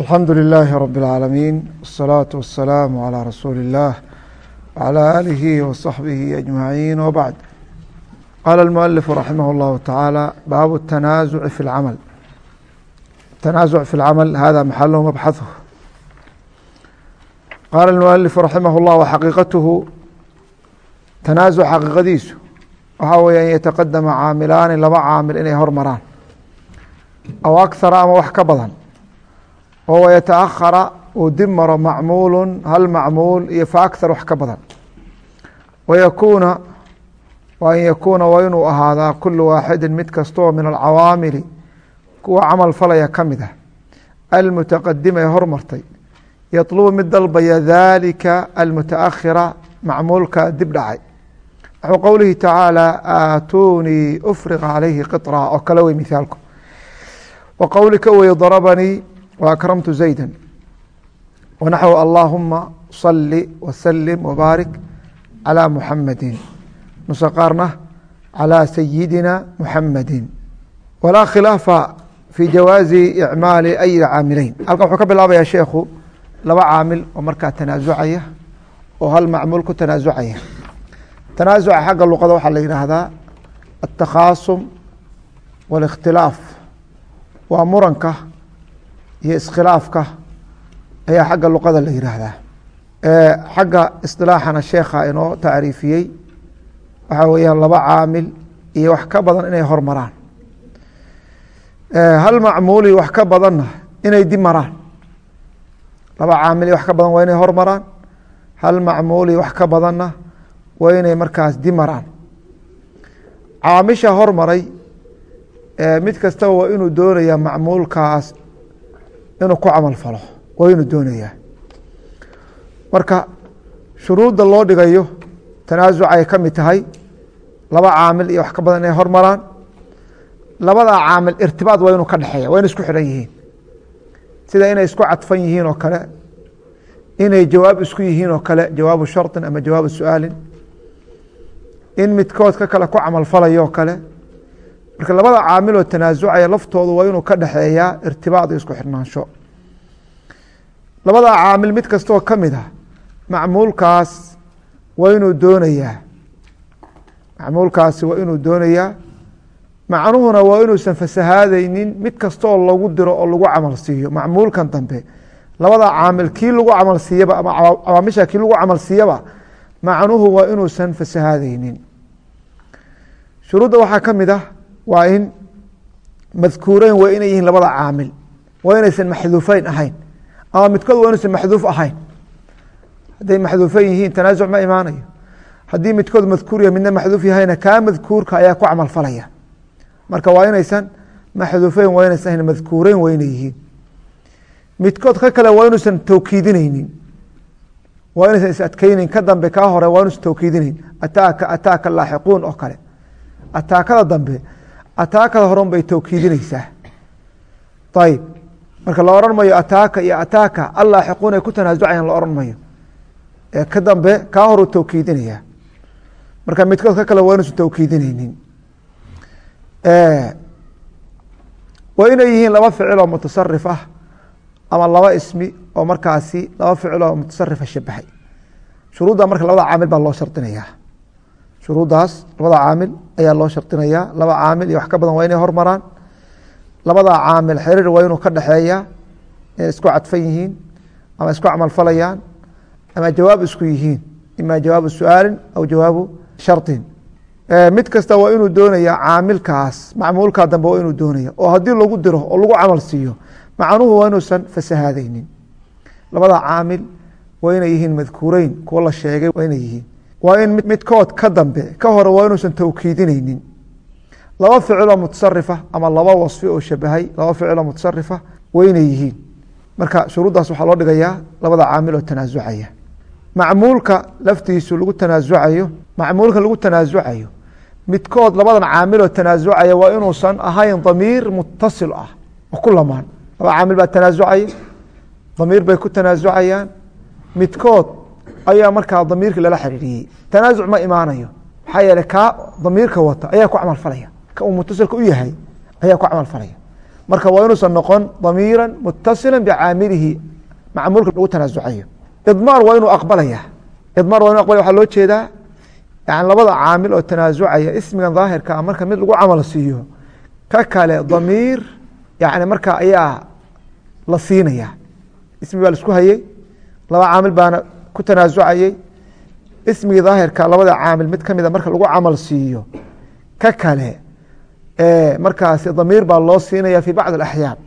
alxamdu لilaahi rab اlcaalamiin wالsalaaةu wasalaamu عalى rasuuli اllah wعalى aalihi waصaxbihi ajmaciin wbacd qaala اlmualifu raximah اllahu tacaala baabu الtanaasuci fi اlcamal tanaasuc fi اlcamal hada maxaluhu mabxaثuh qaala اlmualifu raximah اllah xaqiiqatuhu tanaasuc xaqiiqadiisu waxaa weeye an yataqadama caamilaani laba caamil inay hormaraan aw akhara ama wax ka badan oo wayataahara uu dib maro macmuulu hal macmuul iyo fa akar wax ka badan. Wayakuuna wa an yakuuna waa inuu ahaadaa kulu waaxidin mid kastoo min alcawaamili kuwa camal falaya ka mid ah. Almutaqadima ee hormartay yatlubu mid dalbaya daalika almutaakhira macmuulka dib dhacay. Waxuu qowlihi tacaalaa aatuunii ufriqa calayhi qira oo kale wey mihaalku wa qowlika darabanii وأkرمت زaيدا ونحو اللهma صل وسلم وbاaرك على محمد نuسe qaarna على سيدنا محمد ولاa khilaafa في جawاaزi إعmاaل أي cاamiلeyn halkan وxuu ka bilaabaya sheekhu laba caamil oo markaa تanaaزucaya oo hal macmuل ku tanaaزucaya tanaaزuca xagga luqada waxaa la yihahdaa التakhaasم والاkhtilaaف waa muranka iyo iskhilaafka ayaa xagga luqada la yihaahdaa xagga isilaaxana sheekha inoo tacriifiyey waxaa weeyaan laba caamil iyo wax ka badan inay hormaraan hal macmuuli wax ka badanna inay dib maraan. Laba caamil iyo wax ka badan waa inay hormaraan hal macmuuli wax ka badanna waa inay markaas dib maraan. Caamisha hormaray mid kastaba waa inuu doonaya macmuulkaas inuu ku camal falo waa inuu doonayaa. Marka shuruudda loo dhigayo tanaasuc ay ka mid tahay laba caamil iyo wax ka badan inay hormaraan. Labadaa caamil irtibaad waa inuu ka dhexeeya waa inay isku xidhan yihiin. Sida inay isku cadfan yihiin oo kale inay jawaab isku yihiin oo kale jawaabu sharطin ama jawaabu su'aalin. In midkood ka kale ku camal falayo oo kale. Marka labada caamil oo tanaasucaya laftoodu waa inuu ka dhexeeyaa irtibaad iyo isku xirnaansho labada caamil mid kastoo ka mid ah macmuulkaas waa inuu doonayaa. Macmuulkaasi waa inuu doonayaa. Macnuhuna waa inuusan fasahaadeynin mid kastooo lagu diro oo lagu camal siiyo. Macmuulkan dambe labada caamil kii lagu camal siiyaba ama cawaamisha kii lagu camal siiyaba macnuhu waa inuusan fasahaadeynin shuruudda waxaa ka mid ah waa in madkuureyn waa inay yihiin labada caamil waa inaysan maxduufeyn ahayn ama midkood waa inaysan maxduuf ahayn. Hadday maxduufan yihiin tanaasuc ma imaanayo. Haddii midkood madkuur ya midna maxduuf yahayna kaa madkuurka ayaa ku camal falaya. Marka waa inaysan maxduufeyn waa inaysan ahayn madkuureyn waa inay yihiin. Midkood ka kale waa inuusan tawkiidineynin waa inaysan is adkeyneyn ka dambe kaa hore waa inuusan tawkiidineyn ataaka ataaka laaxiquun oo kale. Ataakada dambe ataakada horan bay tawkiidineysaa ayib marka la oran mayo ataaka iyo ataaka allaaxiquun ay ku tanaasucayaan la oran mayo ee ka dambe kaa horu tawkiidinayaa marka midkood ka kale waa inuusan tawkiidineynin waa inay yihiin laba ficil oo mutasarif ah ama laba ismi oo markaasi laba ficil oo mutasarifa shabahay shuruudda marka labada caamil baa loo shardinayaa shuruuddaas labada caamil ayaa loo shardinayaa laba caamil iyo wax ka badan waa inay hormaraan labada caamil xiriir waa inuu ka dhexeeya inay isku cadfan yihiin ama isku camal falayaan ama jawaab isku yihiin ima jawaabu su'aalin aw jawaabu sharطin mid kasta waa inuu doonaya caamilkaas macmuulkaa dambe waa inuu doonaya oo haddii lagu diro oo lagu camal siiyo macnuhu waa inuusan fasahaadeynin labada caamil waa inay yihiin madkuureyn kuwo la sheegay waa inay yihiin. Waa in midkood ka dambe ka hore waa inuusan tawkiidineynin laba ficiloo mutasarifa ama laba wasfi oo shabahay laba ficiloo mutasarifa waa inay yihiin. Marka shuruuddaas waxaa loo dhigayaa labada caamil oo tanaasucaya. Macmuulka laftiisu lagu tanaasucayo macmuulka lagu tanaasucayo midkood labadan caamil oo tanaasucaya waa inuusan ahayn damiir mutasil ah oo ku lamaan. Laba caamil baa tanaasucaya damiir bay ku tanaasucayaan. Midkood ayaa markaa damiirkii lala xiriiriyey. Tanaasuc ma imaanayo. Maxaa yeele kaa damiirka wata ayaa ku camal falaya ka uu mutasilka u yahay ayaa ku camal falaya. Marka waa inuusan noqon damiira mutasila bicaamilihi macmuulka lagu tanaasucayo. Idmaar waa inuu aqbalaya. Idmaar waa inu aqbalaya waxaa loo jeedaa yani labada caamil oo tanaasucaya ismigan daahirka a marka mid lagu camal siiyo ka kale damiir yani marka ayaa la siinaya ismi baa la isku hayey laba caamil baana ku tanaasucayey ismigii daahirka labada caamil mid kamida marka lagu camal siiyo ka kale markaasi damiir baa loo siinaya fi bacd اaxyaan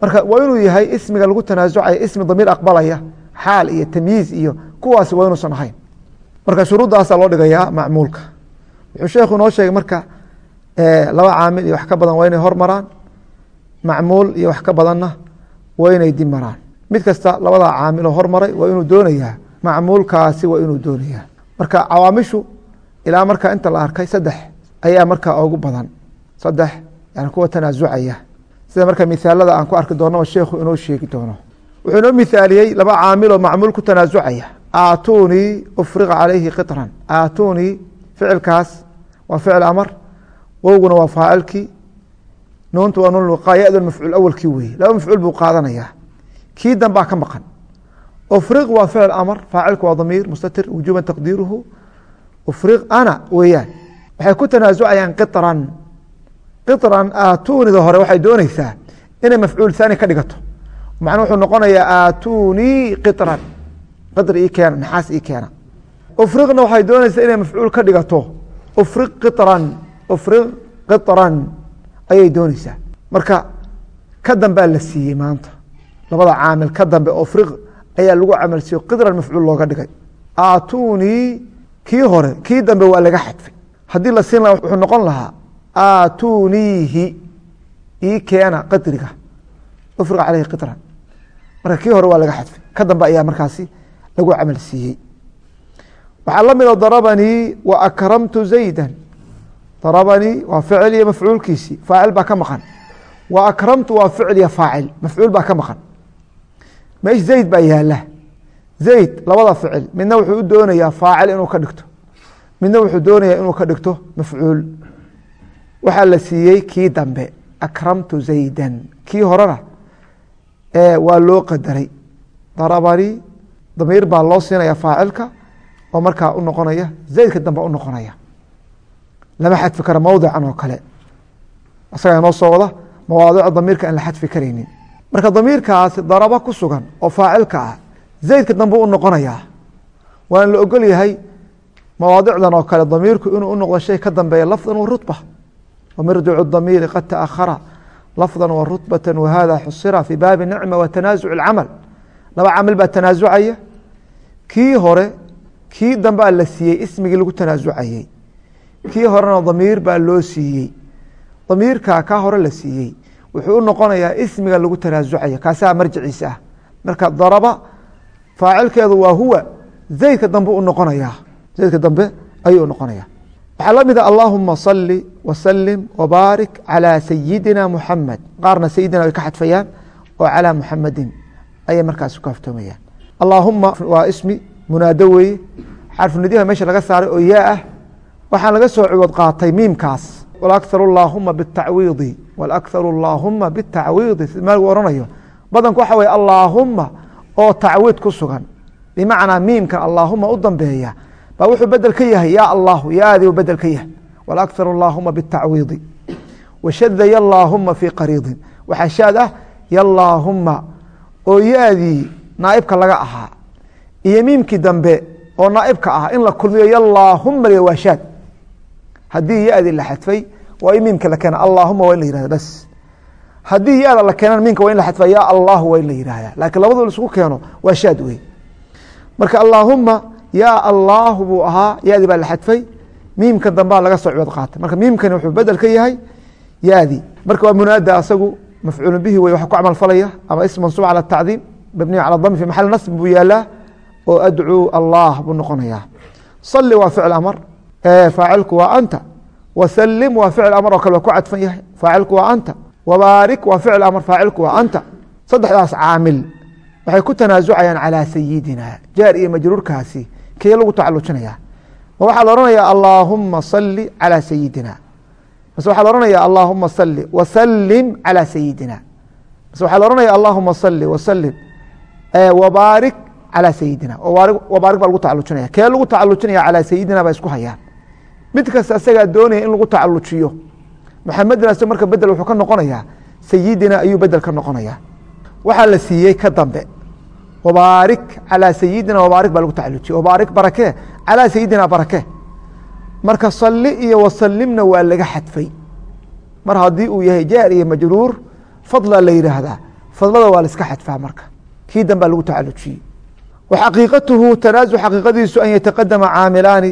marka waa inuu yahay ismiga lagu tanaasucaya ismi damiir aqbalaya xaal iyo tamyiiz iyo kuwaasi waa inuusan ahayn. Marka shuruuddaasa loo dhigayaa macmuulka. Wuxuu sheekhu inoo sheegay marka laba caamil iyo wax ka badan waa inay hormaraan macmuul iyo wax ka badanna waa inay dib maraan. Mid kasta labada caamiloo hormaray waa inuu doonayaa macmuulkaasi waa inuu doonayaa. Marka cawaamishu ilaa marka inta la arkay saddex ayaa markaa ugu badan saddex yani kuwa tanaasucaya. Sida marka mithaalada aan ku arki doonaba sheekhu inoo sheegi doono. Wuxuu inoo mithaaliyey laba caamiloo macmuul ku tanaasucaya. Aatuunii ufriqa calayhi qitran. Aatuunii ficilkaas waa ficil amar wowguna waa faacilkii nuuntu waa nuun yadun mafcuul awalkii weye laba mafcuul buu qaadanaya. Kii danbaa ka maqan. Ufriq waa ficil amar faacilku waa damiir mustatir wujuuban taqdiiruhu. Ufriq ana weeyaan. Waxay ku tanaasucayaan qitran qitran aatuunida hore waxay dooneysaa inay mafcuul haani ka dhigato. Macnuu wuxuu noqonayaa aatuunii qitran. Qitr ii keena naxaas ii keena. Ufriqna waxay dooneysaa inay mafcuul ka dhigato. Ufriq qitran ufriq qitran ayay dooneysaa marka ka dambaa la siiyey maanta. Labada caamil ka dambe ufriq ayaa lagu camal siiyo qitran mafcuul looga dhigay. Aatuunii kii hore kii dambe waa laga xadfay. Haddii la siin laha wuxuu noqon lahaa aatuuniihi ii keena qidriga ufriqa caleyhi qitran marka kii hore waa laga xadfay. Ka dambe ayaa markaasi lagu camal siiyey. Waxaa la mida darabanii wa akramtu zaydan. Darabanii waa ficil iyo mafcuulkiisii faacil baa ka maqan. Wa akramtu waa ficil iyo faacil. Mafcuul baa ka maqan. Meesh zayd baa yaalla zayd labada ficil. Midna wuxuu u doonayaa faacil inuu ka dhigto. Midna wuxuu doonayaa inuu ka dhigto mafcuul waxaa la siiyey kii dambe akramtu zaydan. Kii horena waa loo qadaray. Darabanii damiir baa loo siinaya faacilka oo markaa u noqonaya zaydka dambe u noqonaya. Lama xadfi karo mowdican oo kale. Isagaa inoo soo wada mawaadic damiirka aan la xadfi karaynin. Marka damiirkaasi daraba ku sugan oo faacilka ah zaydka dambe u noqonayaa waana la ogol yahay mawaadicdan oo kale damiirku inuu u noqdo shay ka dambeeya lafdan wa rutba qad taأkhara lafda wa rutbata wahada xusira fi baabi nicma wa tanaasuc اcamal laba camal baa tanaasucaya kii hore kii dambea la siiyey ismigii lagu tanaasucayey kii horena damiir baa loo siiyey damiirka ka hore la siiyey wuxuu u noqonayaa ismiga lagu tanaasucaya kaasaa marjiciisa ah marka daraba faacilkeedu waa huwa zaydka dambe u noqonaya zaydka dambe ayuu noqonaya waxaa la mida allahuma sali wasalim wbaarik calى sayidina muxamed qaarna sayidina ay ka xadfayaan oo calى muxamedin ayay markaas ku kaftoomayaan allaahuma waa ismi munaado weeye xarfunidyaha meesha laga saaray oo yaa ah waxaa laga soo ciwood qaatay miimkaas walakhar اllaahuma bاtacwiidi walakhar اllaahuma bاtacwiidi si meel oranayo badanku waxa weye allaahuma oo tacwiid ku sugan bimacnaa miimka allaahuma u dambeeya baa wuxuu bedel ka yahay ya allahu yaadii u bedel ka yahay. Walakhar اllaahuma bاtacwiidi washada yallaahuma fii qariidin. Waxaa ah yallaahuma oo yaadii naaibka laga ahaa iyo miimkii dambe oo naaibka ah in la kulmiyo yallaahuma l waa shaad. Haddii yadii la xadfay waa in miimka la keena allaahuma waa in la yihahda bas. Haddii yada la keenana miimka waa in la xadfa ya allahu waa in la yihahda laakiin labadu isugu keeno waa shaad marka allaahuma yaa allaahu buu ahaa yadi baa la xadfay miimkan dambaa laga soo cibad qaatay. Marka miimkani wuxuu bedel ka yahay yadi marka waa munaada asagu mafcuulu bihi wey wax ku camal falaya ama is mansuub cala tacdiim mabniyu cala dami fi maxal nasb buu yaalaa oo adcuu allah buu noqonayaa sali waa ficil amar. Faacilku waa anta. Wasalim waa ficil amar oo kale waa ku cadfan yahay. Faacilku waa anta. Wabaarik waa ficil amar. Faacilku waa anta. Saddexdaas caamil. Waxay ku tanaasucayaan calaa sayidina jaar iyo majruurkaasi kee lagu tacalujinaya ma waxaa la ohanaya allaahuma sali calى sayidina mase waxaa la ohanaya allahuma sali wasalim calى sayidina mase waxaa la ohanaya allahuma sali wasalim wabaarik calى sayidina wabaarik baa lagu tacalujinaya kee lagu tacalujinaya calى sayidina baa isku hayaan mid kasta isagaa doonaya in lagu tacalujiyo maxamedna isag marka bedel wuxuu ka noqonayaa sayidina ayuu bedel ka noqonaya waxaa la siiyey ka dambe wabaarik calى sayidina wabaarik baa lagu tacalujiye wabaarik barake calى sayidina barake marka sali iyo wasalimna waa laga xadfay mar haddii uu yahay jaar iyo majruur fadla la yidhaahdaa fadlada waa la iska xadfaa marka kii dambaa lagu tacalujiyey xaqiiqatuhu tanaasu xaqiiqadiisu an yataqadama caamilaani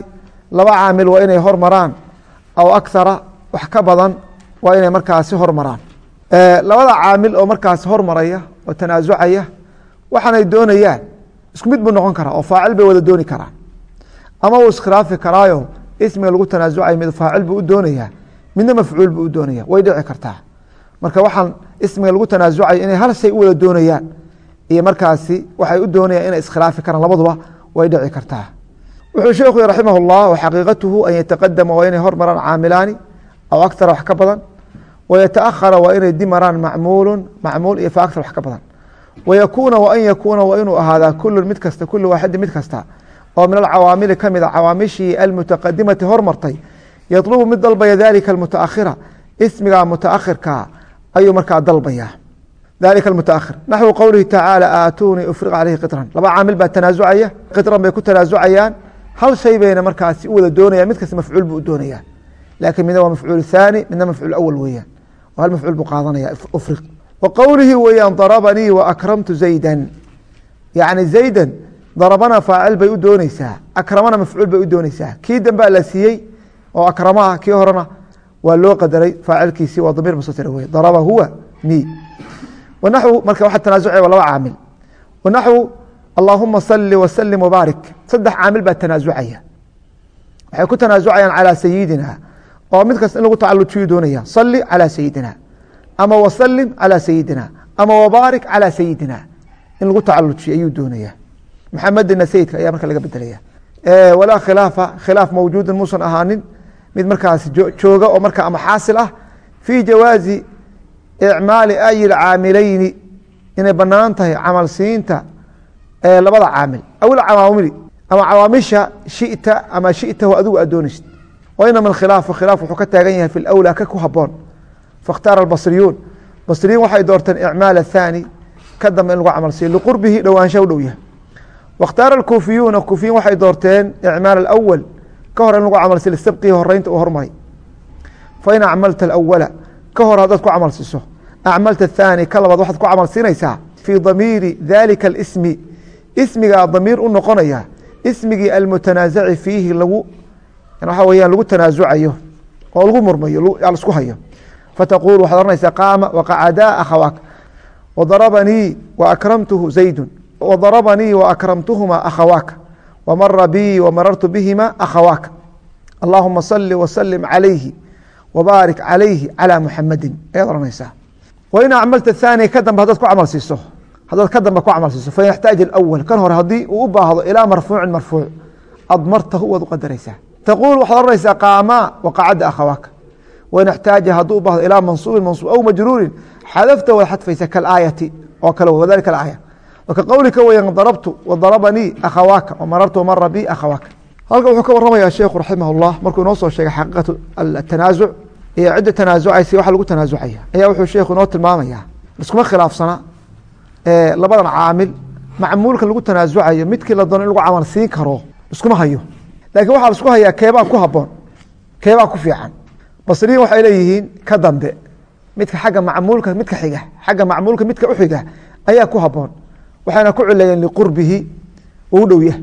laba caamil waa inay hormaraan aw akhara wax ka badan waa inay markaasi hormaraan labada caamil oo markaasi hormaraya oo tanaasucaya waxaanay doonayaan isku mid buu noqon karaa oo faacil bay wada dooni karaan. Ama uu iskhilaafi karaayo ismiga lagu tanaasucay mid faacil buu u doonayaa midna mafcuul buu u doonaya way dhici kartaa. Marka waxaan ismiga lagu tanaasucay inay hal shay u wada doonayaan iyo markaasi waxay u doonayaan inay iskhilaafi karaan labaduba way dhici kartaa. Wuxuu sheekhu raximah اllah xaqiiqatuhu an yataqadama waa inay hormaraan caamilaani aw akara wax ka badan wayataأkhara waa inay dimaraan macmuulu macmuul iyo fa akar wax ka badan wayakuuna wa an yakuuna waa inuu ahaadaa kulu mid kasta kulu waaxidi mid kasta oo min alcawaamili ka mid a cawaamishii almutaqadimati hormartay yadlubu mid dalbaya dalika almutaakhira ismiga mutaakhirka ayuu markaa dalbaya dalika almutaakhir naxwu qowlihi tacaala aatuunii ufriq caleyhi qitran laba caamil baa tanaasucaya qitran bay ku tanaasucayaan hal shay bayna markaasi u wada doonayaan mid kasta mafcuul buu u doonayaa laakiin midna waa mafcuul thaani midna mafcuul awal weeyaan oo hal mafcuul buu qaadanaya ufriq wa qowlihi weeyaan darabanii wa akramtu zaydan yacni zaydan darabana faacil bay u dooneysaa akramana mafcuul bay u dooneysaa kii dambea la siiyey oo akramaha kii horena waa loo qadaray faacilkiisii waa damiir mustatir wey daraba huwa ni wanaxwu marka waxa tanaasucaya waa laba caamil wanaxwu allaahuma sali wasalim wabaarik saddex caamil baa tanaasucaya waxay ku tanaasucayaan calaa sayidina oo ama wasalim calaa sayidina ama wabaarik calaa sayidina in lagu tacalujiyo ayuu doonaya maxamedina sayidka ayaa marka laga bedelaya walaa khilaafa khilaaf mawjuudin muusan ahaanin. Mid markaas jooga oo marka ama xaasil ah. Fii jawaazi icmaali ayi caamilayni inay bannaan tahay camal siinta labada caamil. Aw cawaamili. Ama cawaamisha shita ama shitahu adigu aad doonaysid. Wainama khilaafu khilaaf wuxuu ka taagan yahay fi lawlaa ka ku haboon fakhtaara basriyuun basriyiin waxay doorteen icmaal athani ka dambe in lagu camal siiyo liqurbihi dhowaansha u dhow yahay wakhtaara kuufiyuuna kuufiyiin waxay doorteen icmaal awal ka hor in lagu camal siiyo lisabqihi horeynta uu hormaray fain acmalta awala ka hor haddaad ku camal siiso acmalta athani ka labaad waxaad ku camal siinaysaa fii damiiri dalika اsmi ismigaa damiir u noqonaya ismigii almutanaasaci fiihi lagu waxa weyaan lagu tanaasucayo oo lagu murmayo isku hayo fataqul waxaad ohanaysaa qaama waqacadaa akhawaaka wadarabanii waakramtuhu zaydu wadarabanii waakramtuhuma akhawaaka wamara bii wamarartu bihima akhawaaka allahuma sali wasalim calayhi wbaarik calayhi calى muxamadi ayaad ohanaysaa wain acmalta athani ka dambe hadaad ku camal siiso haddaad ka dambe ku camal siiso fain yaxtaaj اأwl kan hore haddii uu u baahdo ilaa marfuucin marfuuc admartahu waad u qadaraysaa taquul waxaad ohanaysaa qaama waqacada akhawaaka wain اxtaaja hadduu u baahdo ilaa mansuubin mansuub aw majruurin xadafta waad xadfaysa kalaayati oo kale wadalika aaya. Ka qowlika weyan darabtu wadarabanii akhawaaka wamarartu mara bi akhawaaka. Halkan wuxuu ka waramaya sheekhu raximah اllah markuu inoo soo sheegay xaqiiqatu atanaazuc iyo cidda tanaasucaysa waxa lagu tanaasucaya ayaa wuxuu sheekhu inoo tilmaamaya iskuma khilaafsana labadan caamil macmuulka lagu tanaasucayo midkii la doono in lagu camal siin karo iskuma hayo. Lakin waxaa la isku hayaa keebaa ku basriyin waxay leeyihiin ka dambe. Midka xagga macmuulka midka xiga xagga macmuulka midka uxiga ayaa ku haboon waxayna ku cileeyeen liqurbihi u dhow yahay.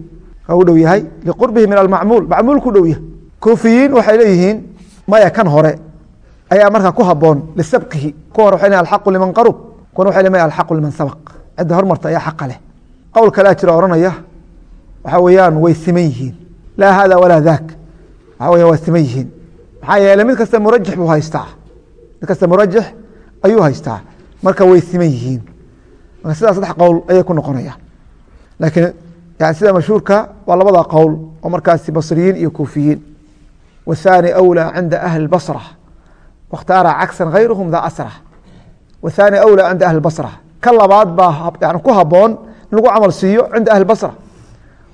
U dhow yahay? Liqurbihi min almacmuul. Macmuulku dhow yahay. Kuufiyiin waxay leeyihiin maya kan hore ayaa markaa ku haboon lisabqihi. Ku hore waxay alxaqu liman qarub. Kuwana waxay leeyihiin alxaqu liman sabaq. Cidda hormarta ayaa xaqa leh. Qowl kalea jira ohanaya waxaa weeyaan way siman yihiin. Laa hada walaa daak. Waxaa weya waa siman yihiin maxaa yeeley mid kasta murajax buu haystaa. Mid kasta murajax ayuu haystaa. Marka way siman yihiin. Marka sidaa saddex qowl ayay ku noqonayaan. Laakiin yani sida mashhuurka waa labada qowl oo markaasi basriyiin iyo kuufiyiin. Wathani awlaa cinda ahli basra. Wakhtaara cagsan hayruhum daa asra. Wathani awlى cinda ahli basra. Ka labaad baa yani ku haboon in lagu camal siiyo cinda ahli basra.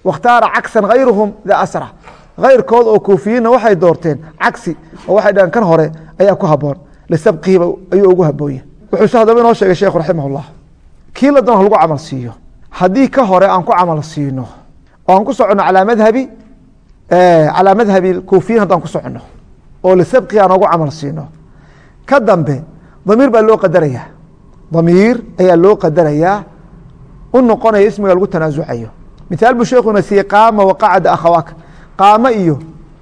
Wakhtaara cagsan hayruhum daa asra hayrkood oo kuufiyiinna waxay doorteen cagsi oo waxay dhaheen kan hore ayaa ku haboon lisabqihiba ayuu ugu haboonya wuxuuse haddaba inoo sheegay sheekhu raximah اllah kii la doona lagu camal siiyo? Haddii ka hore aan ku camal siino oo aan ku soconno calaa madhabi calaa madhabi kuufiyiin haddaan ku soconno oo lisabqi aan ogu camal siino ka dambe damiir baa loo qadarayaa. Damiir ayaa loo qadarayaa u noqonaya ismiga lagu tanaasucayo mithaal buu sheekuna siiyey qaama waqacada akhawaaka qaamo iyo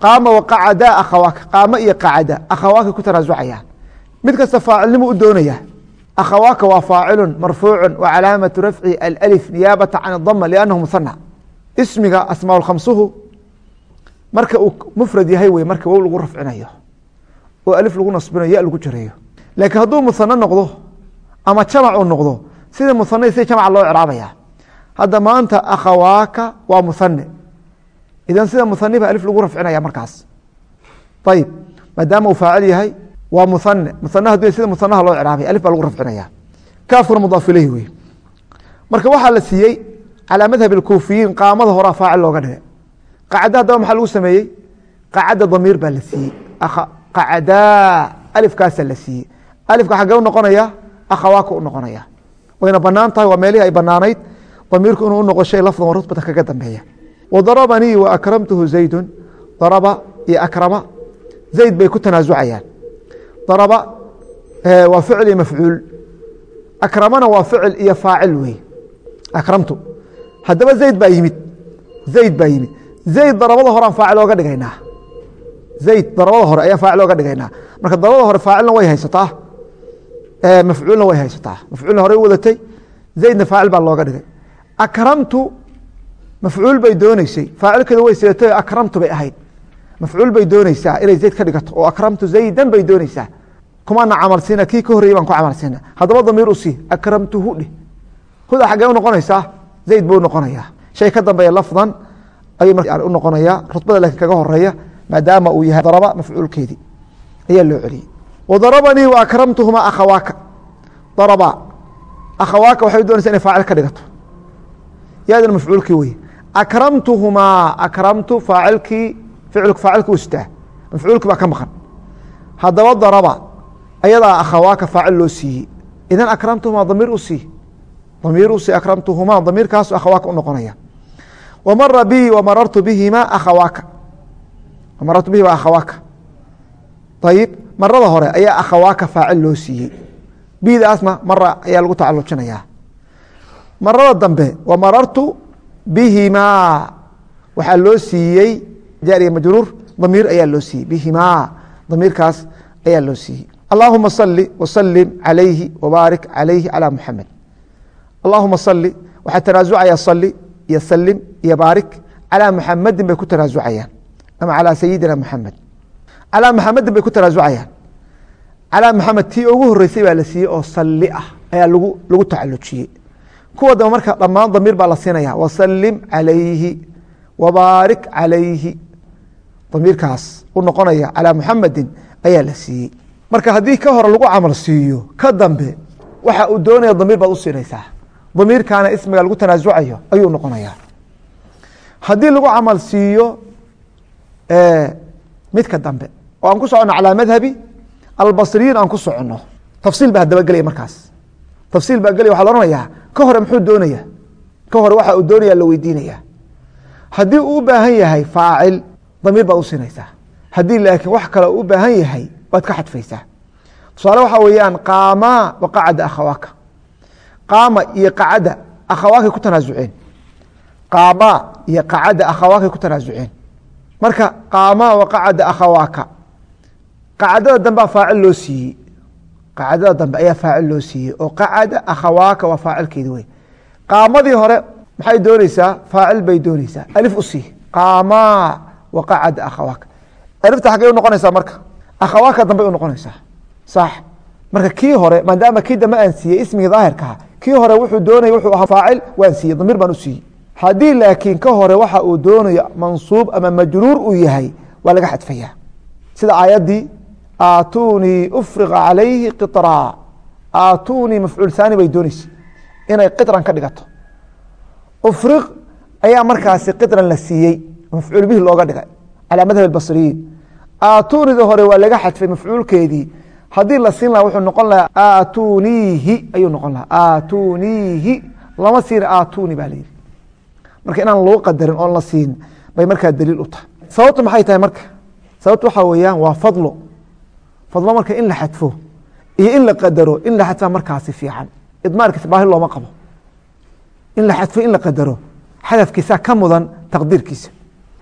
qaama waqacada akhawaaka qaamo iyo qacada akhawaaka ku tanaasucayaan mid kasta faacilnimu u doonaya akhawaaka waa faacilu marfuucu wa calaamatu rafci alif niyaabata can dama liannahu muhana ismiga asmaa khamsuhu marka uu mufrad yahay wey marka wow lagu rafcinayo oo alif lagu nasbinayo ya lagu jareeyo. Laakiin hadduu muhano noqdo ama jamac uu noqdo sida muhana sida jamca loo craabaya hadda maanta akhawaaka waa muhane idan sida muhani ba alif lagu rafcinaya markaas. Ayib maadaama uu faacil yahay waa muhane muhane hadu sida muhanaha loo craabay alif baa lagu rafcinaya. Kaafkuna mudaaf ileyhi wey marka waxaa la siiyey calaa madhab اkuufiyiin qaamada horaa faacil looga dhigay. Qacda haddaba maxaa lagu sameeyey? Qacada damiir baa la siiyey. Qacdaa alifkaasa la siiyey. Alifka xagee u noqonaya akhawaaka u noqonaya. Wayna bannaan tahay waa wadarabanii wa akramtuhu zaydun daraba iyo akrama zayd bay ku tanaasucayaan daraba waa ficil iyo mafcuul akramana waa ficil iyo faacil wey akramtu haddaba zayd baa yimid zayd baa yimid zayd darabada hore aan faacil ooga dhigaynaa zayd darabada hore ayaan faacil ooga dhigaynaa marka darabada hore faacilna way haysataa mafcuulna way haysataa mafcuulna horey u wadatay zaydna faacil baa looga dhigay akramtu mafcuul bay dooneysay faacilkeeda way sidatay akramtu bay ahayd. Mafcuul bay dooneysaa inay zayd ka dhigato oo akramtu zaydan bay dooneysaa kumaana camal kii ka horreyey baan ku camal haddaba damiir u akramtuhu dheh huda xaggee u noqonaysaa zayd buu noqonayaa. Shay ka dambeeya lafdan ayuu mar u noqonayaa rutbada laakiin kaga horreeya maadaama uu yahay daraba mafcuulkeedii. Ayaa loo celiyey wadarabanii wa akramtuhuma akhawaaka. Daraba. Akhawaaka waxay doonaysaa inay faacil ka dhigato. Yaadana mafcuulkii wey akramtuhumaa akramtu faacilkii faacilka u sitaa mafcuulkii baa ka maqan. Haddaba daraba ayadaa akhawaaka faacil loo siiyey. Idan akramtuhumaa damiir u sii damiir u sii akramtuhumaa damiirkaas akhawaaka noqonaya. Wmara bi wamarartu bihima akhawaaka. Marartu bihima akhawaaka. Ayib marada hore ayaa akhawaaka faacil loo siiyey. Bidaasna mara ayaa lagu tacalujinayaa marada dambe wamarartu bihimaa. Waxaa loo siiyey jaariya majruur damiir ayaa loo siiyey. Bihimaa damiirkaas ayaa loo siiyey. Allahuma sali wasalim calayhi wabaarik calayhi calaa muxamed allahuma sali waxaa tanaasucaya sali iyo salim iyo baarik calaa muxamedin bay ku tanaasucayaan ama calaa sayidina muxamed calaa muxamedin bay ku tanaasucayaan calaa muxamed tii ugu horeysay baa la siiyey oo sali ah ayaa lagu lagu tacalujiyey kuwa dambe marka dhammaan damiir baa la siinaya wasalim calayhi wabaarik calayhi. Damiirkaas u noqonaya calىa muxamedin ayaa la siiyey. Marka haddii ka hore lagu camal siiyo ka dambe waxa uu doonaya damiir baad u siinaysaa. Damiirkaana ismiga lagu tanaasucayo ayuu noqonaya haddii lagu camal siiyo midka dambe oo aan ku socono calaa madhabi albasriyiin aan ku socono tafsiil baa dabagelaya markaas tafsiil baa gelaya waxa la ohanayaa ka hore muxuu doonaya? Ka hore waxa uu doonaya la weydiinaya. Haddii uu u baahan yahay faacil damiir baad u siinaysaa. Haddii laakiin wax kale u baahan yahay waad ka xadfaysaa. Tusaale waxaa weeyaan qaamaa waqacada akhawaaka. Qaama iyo qacada akhawaakay ku tanaasuceen qaamaa iyo qacada akhawaakay ku tanaasuceen marka qaamaa waqacada akhawaaka. Qacadada dambe faacil loo siiyey qacadada dambe ayaa faacil loo siiyey oo qacada akhawaaka waa faacilkeedi wey qaamadii hore maxay dooneysaa faacil bay dooneysaa alif u sii. Qaamaa waqacada akhawaaka. Alifta xaggey u noqonaysaa marka? Akhawaaka dambe u noqonaysaa. Sax. Marka kii hore maadaama kii dambe aan siiyey ismigii daahirkaha kii hore wuxuu doonaya wuxuu ahaa faacil waan siiyey damiir baan u haddii laakiin ka hore waxa uu doonayo mansuub ama majruur uu yahay waa laga xadfayaa. Sida aayaddii aatuunii ufriqa calayhi qiraa aatuunii mafcuul haani bay dooneysa inay qidran ka dhigato. Ufriq ayaa markaasi qidran la siiyey. Mafcuul bihi looga dhigay. Calaa madhab basriyiin aatuunida hore waa laga xadfay mafcuulkeedii. Haddii la siin laha wuxuu noqon lahaa aatuniihi ayuu noqon lahaa. Aatuniihi lama siina aatuni baa layihi marka inaan loo qadarin oon la siin bay markaa daliil u tahay. Sababtu maxay tahay marka? Sababtu waxaa weeyaan waa fadlo fadlo marka in la xadfo iyo in la qadaro in la xadfaa markaasi fiican. Idmaarkiisa baahi looma qabo. In la xadfo in la qadaro. Xadafkiisaa ka mudan taqdiirkiisa.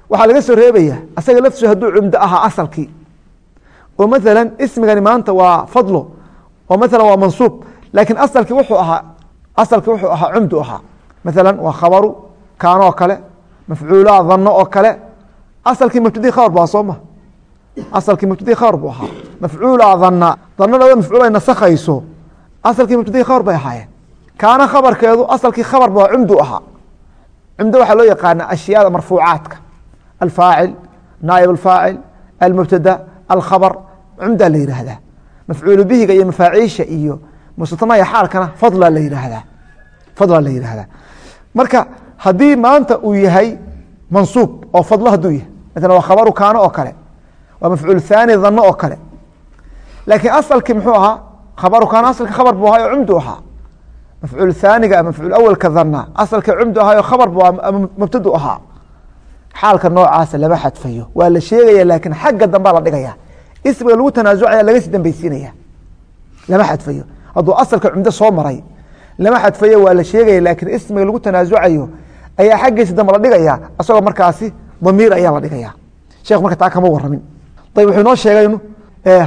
Waxaa laga soo reebaya asaga laftiisu hadduu cumdo ahaa asalkii. Oo maala ismigani maanta waa fadlo. Oo maala waa mansuub. Laakiin asalkii wuxuu ahaa asalkii wuxuu ahaa cumdu ahaa. Maala waa khabaru kaano oo kale mafcuulaa dhanno oo kale. Asalkii mubtadii khabar bu soo ma. Asalkii mubtadii khabar buu ahaa mafcuulaa dhanna dhanno laba mafcuul ay asalkii mubtadii khabar bay ahaayeen kaana khabarkeedu asalkii khabar ba cumdu ahaa cumdo waxaa loo yaqaana ashyaada marfuucaadka alfaacil naaib alfaacil almubtada alkhabr cumdaa la yihahdaa mafcuulu bihiga iyo mafaaciisha iyo mustatnaya xaalkana fadla la yihahdaa fadla la yihahdaa marka haddii maanta uu yahay mansuub oo fadlo hadduu yahay maala waa khabaru kaano oo kale waa mafcuul haani dhanno oo kale laakiin asalkii muxuu ahaa khabaru kaano asalka khabar buu ahaa oo cumdu ahaa. Mafcuul haaniga mafcuul awalka dhanna asalka cumdu ahaa oo khabar bu ama mubtadu ahaa. Xaalka noocaasa lama xadfayo. Waa la sheegaya laakiin xagga dambaa la dhigaya ismiga lagu tanaasucaya laga sii dambeysiinaya lama xadfayo. Hadduu asalka cumdo soo maray lama xadfayo waa la sheegaya laakiin ismiga lagu tanaasucayo ayaa xaggiisa dambe la dhigaya asagoo markaasi damiir ayaa la dhigaya sheekh marka taa kama waramin. Ayb wuxuu inoo sheegay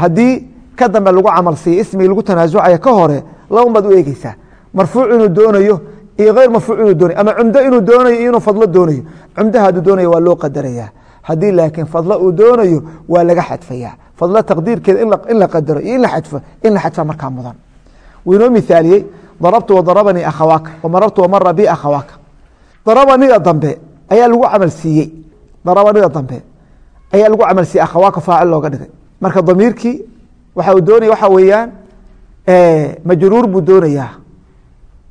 haddii ka dambe lagu camal siiya ismigii lagu tanaasucaya ka hore laban baad u eegeysaa marfuuc inuu doonayo iyo hayr marfuuc inuu doonayo ama cumdo inuu doonayo inuu fadlo doonayo. Cumdaha hadduu doonayo waa loo qadaraya haddii laakiin fadlo uu doonayo waa laga xadfaya fadlo taqdiirkeeda in la qadaro iyo in la xadfo in la xadfa markaa mudan. Wuu inoo mithaaliyey darabtu wadarabanii akhawaaka wamarartu wamara bi akhawaaka darabanida dambe ayaa lagu camal siiyey. Darabanida dambe ayaa lagu camal siiyey akhawaaka faacil looga dhigay. Marka damiirkii waxa uu doonaya waxa weeyaan majruur buu doonayaa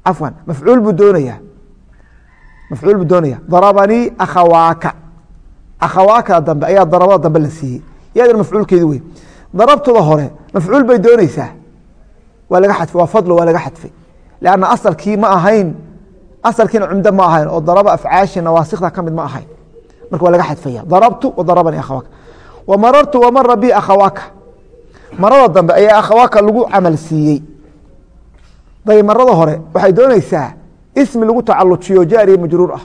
afwan mafcuul buu doonaya. Mafcuul buu doonaya. Darabanii akhawaaka. Akhawaaka dambe ayaa darabada dambe la siiyey. Iyadana mafcuulkeedi wey darabtooda hore mafcuul bay dooneysaa waa laga xadfay waa fadlo waa laga xadfay. Lanna asalkii ma ahayn asalkiina cumdo ma ahayn oo daraba afcaashi nawaasikda ka mid ma ahayn. Marka waa laga xadfaya darabtu wadarabanii akhawaaka. Wa marartu wamara bi akhawaaka marada dambe ayaa akhawaaka lagu camal siiyey. Day marada hore waxay dooneysaa ismi lagu tacalujiyo jaariya majruur ah.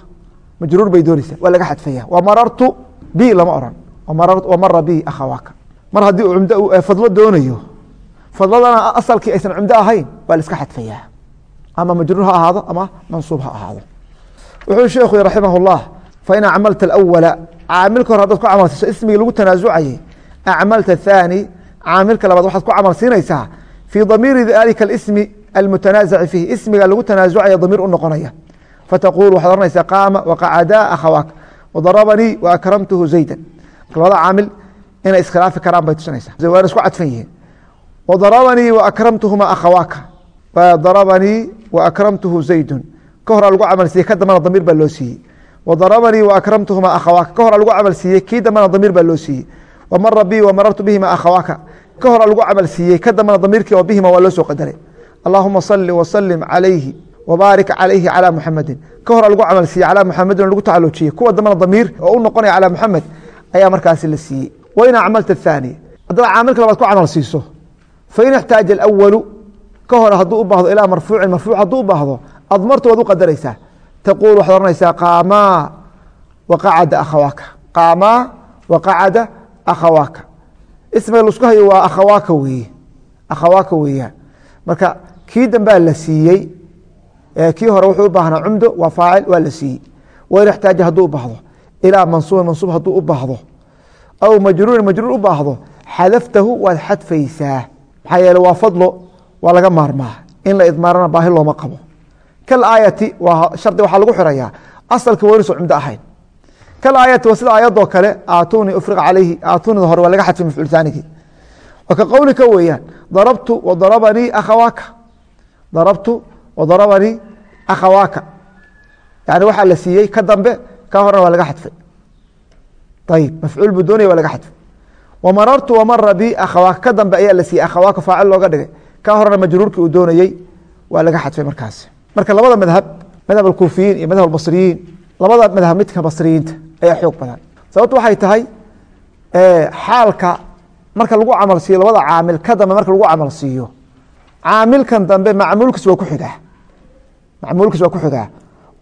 Majruur bay dooneysaa waa laga xadfaya. Wamarartu bi lama oran. Wamara bi akhawaaka mar haddii uu cumdo fadlo doonayo fadladana asalkii aysan cumdo ahayn waa la xadfayaa ama majruur ha ahaado ama mansuub ha ahaado. Wuxuu sheekhu raximah اllah fain acmalta awala caamilka hore hadaad ku camal siiso ismigii lagu tanaasucayay acmalta thaani caamilka labaad waxaad ku camal siinaysaa fii damiiri dalika ismi almutanaazaci fiihi. Ismiga lagu tanaasucaya damiir u noqonaya. Fataqul waxaad ohanaysaa qaama waqacadaa akhawaaka wadarabanii waakramtuhu zayda labada caamil inay iskhilaafi karaan bay tusinaysaa. Waana isku cadfan yihiin. Wadarabanii waakramtuhuma akhawaaka darabanii waakramtuhu zaydun. Ka horaa lagu camal siiyey ka dambana damiir baa loo siiyey. Wadarabanii waakramtuhuma akhawaaka ka horaa lagu camal siiyey kii dambana damiir baa loo siiyey. Wamara bi wamarartu bihima akhawaaka ka hora lagu camal siiyey ka dambana damiirkii oo bihima waa loo soo qadaray. Allahuma sali wasalim calayhi wabaarik calayhi calaa muxamedin ka hora lagu camal siiyey calaa muxamedin oo lagu tacaloojiyey kuwa dambana damiir oo u noqonaya calaa muxamed ayaa markaasi la siiyey. Wain acmalta athaani haddaba caamilka labaad ku camal siiso. Fain ixtaaja alawalu ka hore hadduu u baahdo ilaa marfuucin marfuuc hadduu u baahdo admartu waad u qadaraysaa. Taquul waxaad ohanaysaa qaamaa waqacada akhawaaka. Qaamaa waqacada akhawaaka ismiga la isku hayo waa akhawaaka weeye akhawaaka weeyaan marka kii dambaa la siiyey kii hore wuxuu u baahnaa cumdo waa faacil waa la siiyey. Wain ixtaaja hadduu u baahdo ilaa mansuubin mansuub hadduu u baahdo. Aw majruurin majruur u baahdo xadaftahu waad xadfaysaa. Maxaa yeele waa fadlo waa laga maarmaa. In la idmaarana baahi looma qabo. Kal aayati waa shardi waxaa lagu xirayaa asalka wariso cumdo ahayn kal aayati waa sida aayadoo kale aatuunii ufriq calayhi aatuunida hore waa laga xadfay mafcuul haanigii oo ka qowlika weeyaan darabtu wa darabanii akhawaaka. Darabtu wa darabanii akhawaaka. Yani waxaa la siiyey ka dambe ka horena waa laga xadfay. Ayib mafcuul buu doonaya waa laga xadfay. Wamarartu wamara bi akhawaaka. Ka dambe ayaa la siiyey akhawaaka faacil looga dhigay. Ka horena majruurkii uu doonayey waa laga xadfay markaas. Marka labada madhab madhab alkuufiyiin iyo madhab albasriyiin labada madhab midka basriyiinta ayaa xoog badan. Sababtu waxay tahay xaalka marka lagu camal siiyo labada caamil ka dambe marka lagu camal siiyo caamilkan dambe macmuulkiis waa ku xigaa macmuulkiis waa ku xigaa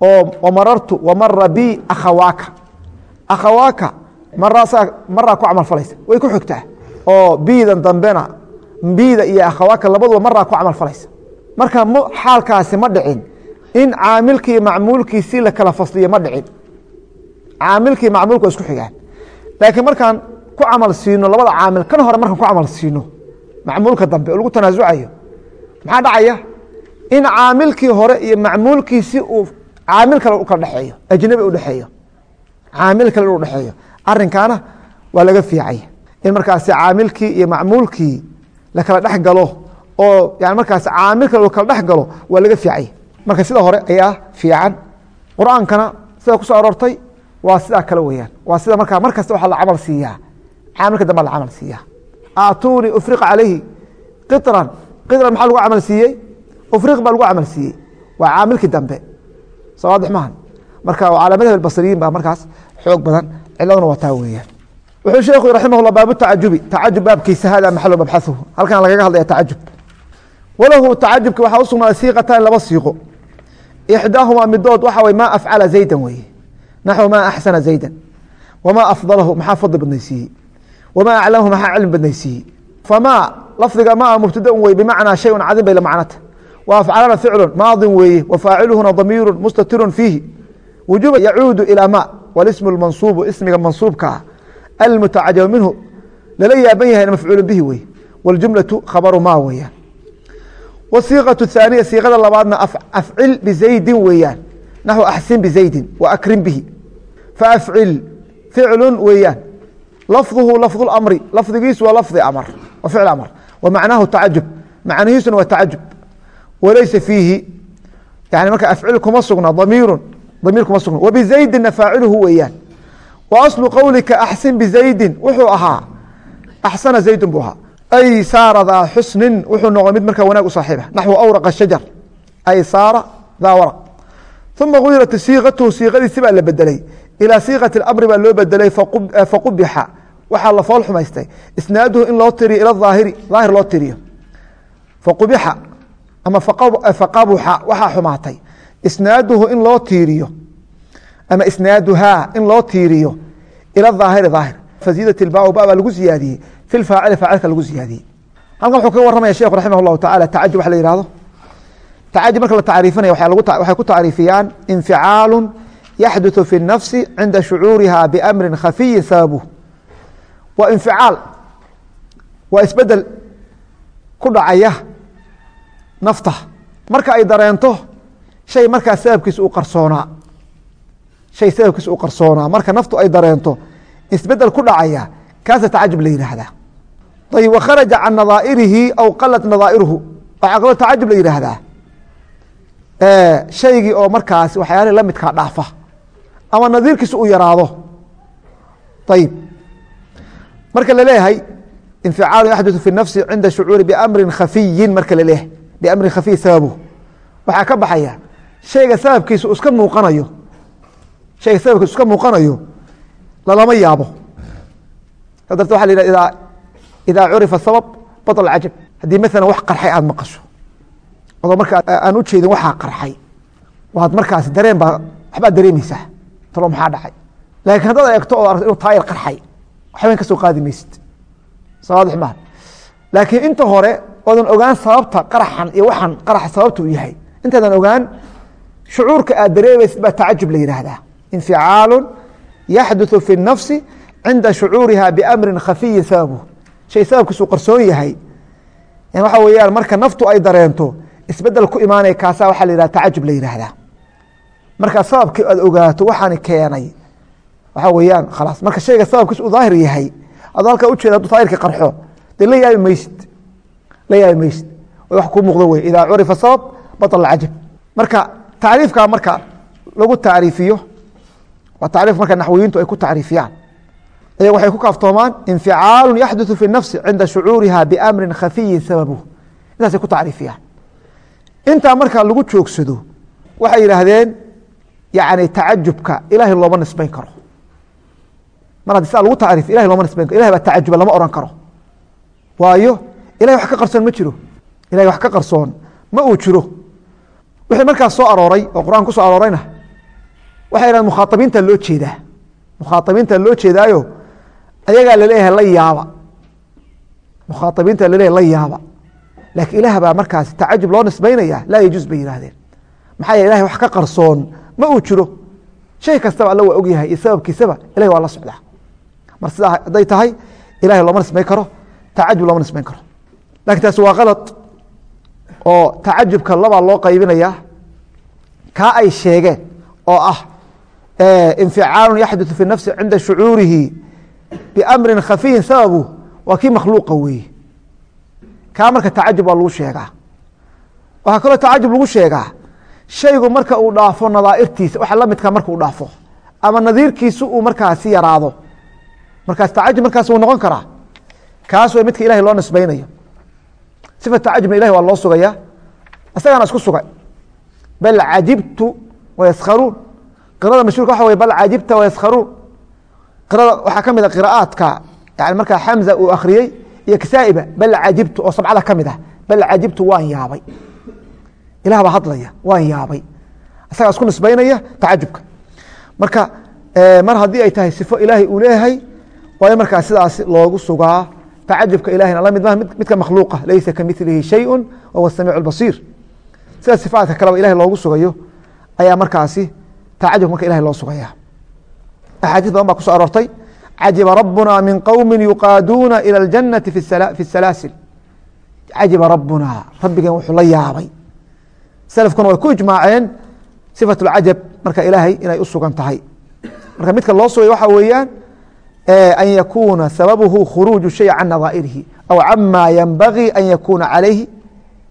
oo wamarartu wamara bi akhawaaka. Akhawaaka maraasaa maraa ku camal falaysa. Way ku xigtaa oo biidan dambena biida iyo akhawaaka labaduba maraa ku camal falaysa. Marka xaalkaasi ma dhicin. In caamilkii macmuulkiisii la kala fasliyo ma dhicin caamilkii macmuulka waa isku xigaan. Laakiin markaan ku camal siino labada caamil kan hore markaan ku camal siino macmuulka dambe oo lagu tanaasucayo maxaa dhacaya? In caamilkii hore iyo macmuulkiisii uu caamil kale u kala dhexeeyo ajnabi udhexeeyo caamil kale inu dhexeeyo arinkaana waa laga fiicay in markaasi caamilkii iyo macmuulkii la kala dhex galo oo yani markaas caamil kale kala dhex galo waa laga fiicay. Marka sida hore ayaa fiican. Qur'aankana sida ku soo aroortay waa sidaa kale weyaan waa sida markaa mar kasta waxaa la camal siiyaa. Caamilka dambe la camal siiyaa. Aatuunii ufriq calayhi. Qiran qiran maxaa lagu camal siiyey? Ufriq baa lagu camal siiyey. Waa caamilkii dambe. Soo waadix maahan marka calaa madhab albasriyiin baa markaas xoog badan. Ciladuna waa taa weeyaan. Wuxuu sheekhu raximah llah baabu tacajubi tacajub baabkiisa hada maxalu mabxahu halkan lagaga hadlaya tacajub walahu tacajubki waxaa u sugnaaday siiqatan laba siiqo. Ixdaahumaa midood waxa wey maa afcala zaydan weeye naxw maa axsana zaydan wamaa afdalahu maxaa fadli badnaysiiyey wamaa aclamu maxaa cilmi badnaysiiyey famaa lafdiga maa mubtada wey bimacnaa shayun cadin bay macnata wa afcalana ficlu maadin weeye wa faaciluhuna damiiru mustatirun fiihi wujuba yacuudu ilaa ma walismu lmansuubu ismiga mansuubka ah almutacajab minhu lala yaaban yahay mafcuulu bihi wey waljumlatu khabaru ma weeyaan wasiiqatu haaniya siiqada labaadna afcil bizaydin weeyaan naxw axsin bizaydin wa akrim bihi faafcil ficlu weeyaan lafduhu lafdu lamri lafdigiisu waa lafdi amar wa ficl amar wa macnaahu tacajub macnihiisuna waa tacajub walaysa fiihi yani marka afcil kuma sugna damiiru damiir kuma sugna wabizaydina faaciluhu weeyaan wa aslu qowlika axsin bizaydin wuxuu ahaa axsana zaydun buu ahaa ay saara daa xusnin wuxuu noqday mid markaa wanaag u saaxiiba naxwu awraqa shajar ay saara daa waraq uma guyirat siiqatuhu siiqadiisi baa la bedelay ilaa siiqati amri baa loo bedelay faqubixa waxaa la fool xumaystay isnaaduhu in loo tiriyo ila aahiri aahir loo tiriyo faqubixa ama faqabuxa waxaa xumaatay isnaaduhu in loo tiiriyo ama isnaaduhaa in loo tiiriyo ila aahiri aahir faziidat ba ba baa lagu ziyaadiyey fi faacili faacilka lagu ziyaadiyey halkan wuxuu kaga waramaya sheekhu raximah اllahu tacala tacajub wax la yihahdo tacadi marka la tacriifinaya waxay ku tacriifiyaan inficaalu yaxduthu fi nafsi cinda shucuuriha biamrin khafiyin sababuh. Waa inficaal waa isbeddel ku dhacaya nafta. Marka ay dareento shay markaa sababkiisa u qarsoonaa. Shay sababkiisa u qarsoonaa. Marka naftu ay dareento isbeddel ku dhacaya kaasa tacajub la yidhaahdaa. Ayb wakharaja can nadaa'irihi aw qalat nadaa'iruhu waa caqlo tacajub la yidhaahdaa shaygii oo markaas waxyaalihii la midkaa dhaafa ama nadiirkiisa uu yaraado. Ayib marka la leeyahay inficaalu yaxduثu fi nafsi cinda shucuuri biamrin khafiyin marka la leeyahay biamrin khafiy sababuh waxaa ka baxaya shayga sababkiisa iska muuqanayo shayga sababkiisa iska muuqanayo lalama yaabo. Sa darte waa la yihah ida idaa curifa sabab baطl cajab. Haddii maala wax qarxay aada maqasho adoo marka aan u jeedin waxaa qarxay. Waad markaasi dareen baa waxbaa dareemaysaa. Talo maxaa dhacay? Laakiin haddaad eegto oo aragto inuu taayir qarxay waxbayn ka qaadi maysid soo laakiin inta hore oodan ogaan sababta qaraxan iyo waxan qaraxa sababta yahay. Intaadan ogaan shucuurka aad dareemaysid baa tacajub la yidhaahdaa inficaalun yaxduthu fi nafsi cinda shucuuriha biamrin khafiyin sababu shay sababkiisuu qarsoon yahay. Waxa weyaan marka naftu ay dareento isbeddel ku imaanaya kaasaa waxaa la yihah tacajub la yihahdaa marka sababkii aad ogaato waxaani keenay waxaa weeyaan khalaas. Marka shayga sababkiis uu daahir yahay adoo halkaa ujeeda haduu taayirka qarxo dee la yaabi maysid la yaabi maysid wax kuu muuqdo wey. Idaa curifa sabab baطla cajab marka tacriifkaa marka lagu tacriifiyo waa tacriif marka naxwiyiintu ay ku tacriifiyaan. Ayaga waxay ku kaaftoomaan inficaalu yaxduثu fi nafsi cinda shucuuriha biamrin khafiyin sababuh intaasay ku tacriifiyaan intaa marka lagu joogsado waxay yidhaahdeen yani tacajubka ilahay looma nisbayn karo. Mar haddi sidaa lagu tacriif ilahay looma nisbayn karo. Ilahay baa tacajuba lama ohan karo. Waayo ilahay wax ka qarsoon ma jiro. Ilahay wax ka qarsoon ma uu jiro. Wixii markaas soo arooray oo qur'aan ku soo aroorayna waxay yidhahdeen mukhaatabiinta loo jeedaa. Mukhaatabiinta loo jeedaayo ayagaa la leeyahay la yaaba. Mukhaatabiinta la leeyahay la yaaba laakiin ilaah baa markaas tacajub loo nisbaynaya laa yajuuz bay yidhahdeen maxaa yeele ilahay wax ka qarsoon ma uu jiro. Shay kastaba alla waa ogyahay iyo sababkiisaba ilahay waa la socdaa. Mar sidaa hadday tahay ilahay looma nisbayn karo tacajub looma nisbayn karo. Lakin taasi waa kalad oo tacajubka labaa loo qaybinayaa kaa ay sheegeen oo ah inficaalu yaxduثu fi nafsi cinda shucuurihi biamrin khafiyin sababu waa kii makhluuqa weeye kaa marka tacajub waa lagu sheegaa. Waxaa kaloo tacajub lagu sheegaa. Shaygu marka uu dhaafo nadaairtiisa waxa la midka marka uu dhaafo ama nadiirkiisu uu markaasi yaraado. Markaas tacajub markaas wuu noqon karaa. Kaas way midka ilahay loo nisbaynayo. Sifa tacajubna ilahi waa loo sugayaa isagaana isku sugay. Bal cajibtu wayaskharuun qirada mashhurka waxa wey bal cajibta wayaskharuun qirada waxaa ka mid a qira'aadka yani markaa xamza uu akhriyey iyo kasaa'iba bal cajibtu oo sabcada ka mid ah bal cajibtu waan yaabay. Ilah baa hadlaya waan yaabay. Isagaa isku nisbaynaya tacajubka. Marka mar haddii ay tahay sifo ilaahay uu leeyahay waa markaa sidaas loogu sugaa tacajubka ilahina la mid ma midka makhluuqa laysa kamilihi shayءu wahuwa samiic اbasiir sida sifaatka kaleba ilahay loogu sugayo ayaa markaasi tacajubka marka ilahay loo sugaya axaadiis badan baa kuso aroortay cajiba rabuna min qowmi yuqaaduuna ilى اljanati fi الsalaasil cajiba rabuna rabbigeen wuxuu la yaabay selafkuna way ku ijmaaceen sifaة اlcajab marka ilaahay inay u sugan tahay marka midka loo sugay waxaa weeyaan an yakuna sababuhu khuruuج shay can nadaairihi aw cama yanbagii an yakuna calayhi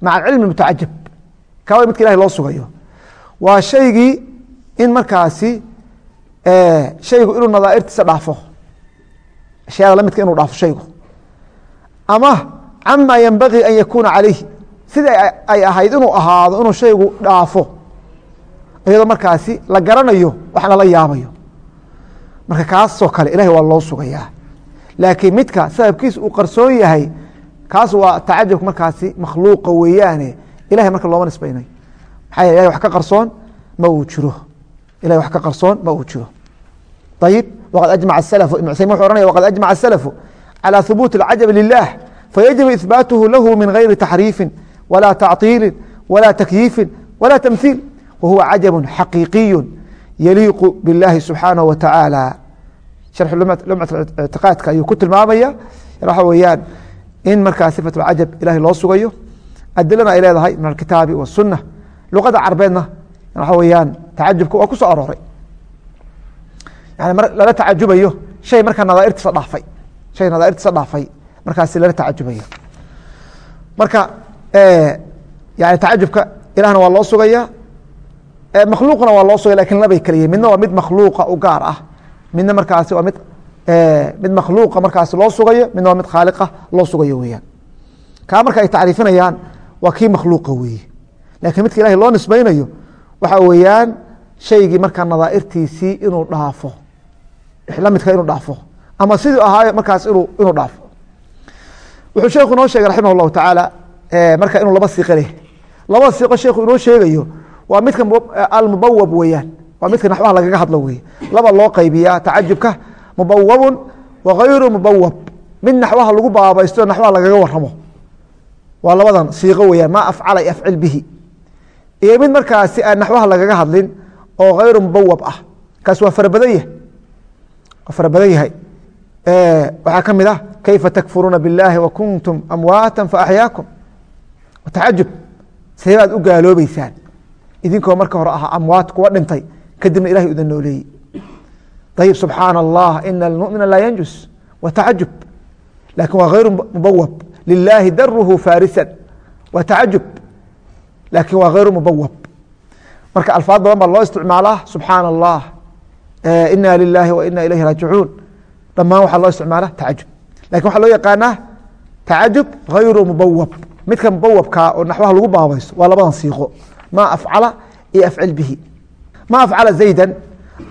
maca cilmi mutacajab kawa midka ilahay loo sugayo waa shaygii in markaasi shaygu inuu nadaairtiisa dhaafo ashyaada la midka inuu dhaafo shaygu. Ama cama yanbagii an yakuna calayhi sidai ay ahayd inuu ahaado inuu shaygu dhaafo. Iyadoo markaasi la garanayo wax lala yaabayo marka kaasoo kale ilahay waa loo sugayaa. Laakiin midka sababkiisa uu qarsoon yahay kaas waa tacajubka markaasi makhluuqa weeyaane. Ilahay marka looma nisbaynayo maxaa yele ilahay wax ka qarsoon ma uu jiro. Ilahay wax ka qarsoon ma uu jiro. Ayib waqad ajmaca asalfu ibn cusaymin wuxu ohanaya waqad ajmaca asalafu calى hubuuti اlcajab lilah fayajibu ihbaatuhu lahu min gayri taxriifin walaa tacطiili walaa takyiifin walaa tamhiil wahuwa cajab xaqiiqiyu yaliiqu biاllahi subxaanaه wa tacaala sharxu lumcat ictiqaadka ayuu ku tilmaamaya waxa weeyaan in markaa sifat اlcajab ilahay loo sugayo adilana ay leedahay min alkitaabi waالsuna luqada carbeedna waxa weeyaan tacajubka waa ku soo arooray yani lala tacajubayo shay markaa nadaairtiisa dhaafay. Shay nadaairtiisa dhaafay markaasi lala tacajubayo. Marka yani tacajubka ilahna waa loo sugaya makhluuqna waa loo sugaya laakiin labay kala midna waa mid makhluuqa u gaar ah. Midna markaasi waa mid mid makhluuqa markaasi loo sugayo midna waa mid khaaliqa loo sugayo weeyaan. Kaa marka ay tacriifinayaan waa kii makhluuqa weeye. Lakiin midka ilahay loo nisbaynayo waxa weeyaan shaygii markaa nadaairtiisii inuu dhaafo la midka inuu dhaafo ama siduu ahaayo markaas inu inuu dhaafo. Wuxuu sheekhu inoo sheegay raximah اllahu tacaala marka inuu laba siiqo leh. Laba siiqo sheekhu inoo sheegayo waa midka almubawab weeyaan waa midka naxwaha lagaga hadlo weye laba loo qaybiyaa tacajubka mubawabun wa gayru mubawab mid naxwaha lagu baabaysto naxwaha lagaga waramo waa labadan siiqo weyaan ma afcala afcil bihi. Iyo mid markaasi aan naxwaha lagaga hadlin oo hayru mubawab ah. Kaas waa farabadan waa fara badan yahay waxaa ka mid ah kayfa takfuruuna biاllahi wa kuntum amwaata faaxyaakum tacajub seebaad u gaaloobeysaan idinkoo marka hore ahaa amwaat kuwa dhintay kadibna ilahay udan nooleeyey ayib subxaana allah ina almumina laa yanjus. Wa tacajub waa hayru mubawab lilaahi daruhu farisa waa tacajub waa hayru mubawab marka alfaad badan baa loo isticmaalaa subxaana allah ina lilahi wa ina ilayhi raajicuun dhamaan waxaa loo isticmaala tacajub. Lakin waxaa loo yaqaanaa tacajub hayru mubawab midka mubawabkaa oo naxwaha lagu baabaysto waa labadan siiqo. Ma afcala iyo afcil bihi. Ma afcala zayda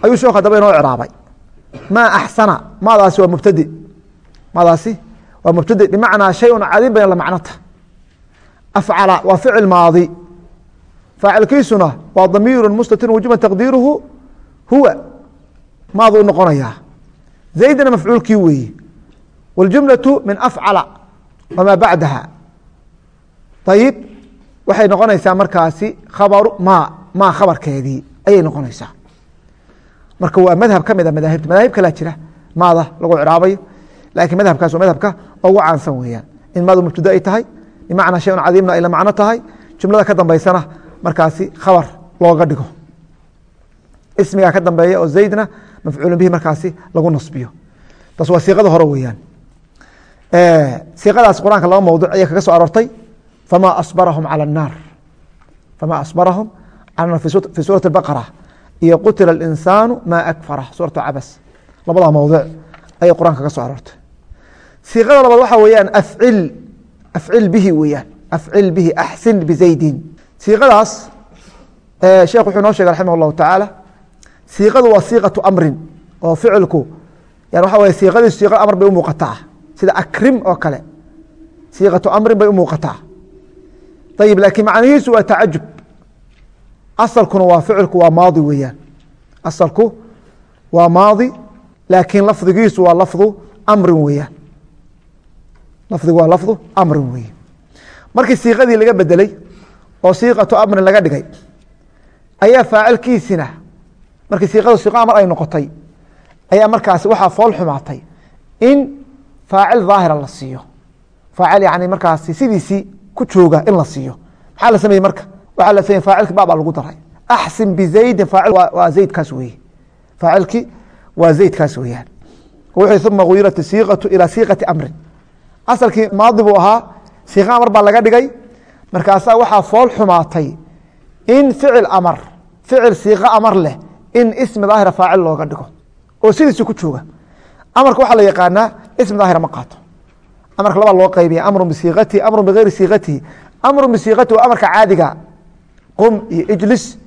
ayuu sheekh hadaba inoo ciraabay ma axsana maadaasi waa mubtadi. Maadaasi waa mubtadi. Bimacnaa shayun cadiim bay la macnota afcala waa ficil maadi. Faacilkiisuna waa damiiru mustatir wujuban taqdiiruhu huwa maaduu noqonayaa zaydna mafcuulkii weeye wاljumlaةu min afcala wmaa bacdaha. Ayib waxay noqonaysaa markaasi khabaru ma ma khabarkeedii ayay noqonaysaa. Marka waa madhab ka mida madaahibta madaahib kalaa jira maada lagu ciraabayo laakiin madhabkaas waa madhabka ugu caansan weeyaan. In maadu mubtada ay tahay bimacnaa shayun cadiimna ay la macno tahay jumlada ka dambeysana markaasi khabar looga dhigo. Ismigaa ka dambeeya oo zaydna mafcuulun bihi markaasi lagu nasbiyo taas waa siiqada hore weeyaan siiqadaas quraanka laba mawduc ayay kaga soo aroortay fama asbarahum calى الnaar fama asbarahum calى fi suuraة الbaqara iyo qutila الإnsaanu ma akfara suuraة cabas labada mawduc ayay quraanka kaga soo aroortay siiqada labaad waxa weeyaan afcil afcil bihi weeyaan afcil bihi axsin bizaydin siiqadaas sheekh wuxuu noo shegay raximah الlahu tacaala siiqadu waa siiqaةu amrin oo ficilku yani waxa wey siiqadiisu siiqa amr bay u muuqataa sida akrim oo kale. Siiqatu amrin bay u muuqataa. Ayib laakiin macnihiisu waa tacajub. Asalkuna waa ficilku waa maadi weeyaan. Asalku waa maadi laakiin lafdigiisu waa lafdu amrin weeyaan. Lafdigu waa lafdu amrin weeye markii siiqadii laga bedelay oo siiqatu amrin laga dhigay ayaa faacilkiisina markii siiqadu siiqo amar ay noqotay ayaa markaasi waxaa fool xumaatay in faacil daahira la siiyo. Faacil yani markaasi sidiisii ku jooga in la siiyo. Maxaa la sameeyey marka? Waxaa la sameyey faacilki ba baa lagu daray. Axsin bizaydin faacil waa zaydkaas weeye. Faacilki waa zaydkaas weeyaan. Wuxuu uma guyirat siiqatu ilaa siiqati amrin. Asalkii maadi buu ahaa siiqa amar baa laga dhigay. Markaasaa waxaa fool xumaatay in ficil amar ficil siiqo amar leh in ismi daahira faacil looga dhigo oo sidiisi ku jooga. Amarka waxaa la yaqaanaa ismi daahira ma qaato. Amarka labaa loo qaybiya amru bisiiqatihi amru bigayri siiqatihi amru bisiiqatihi waa amarka caadiga. Qum iyo ijlis.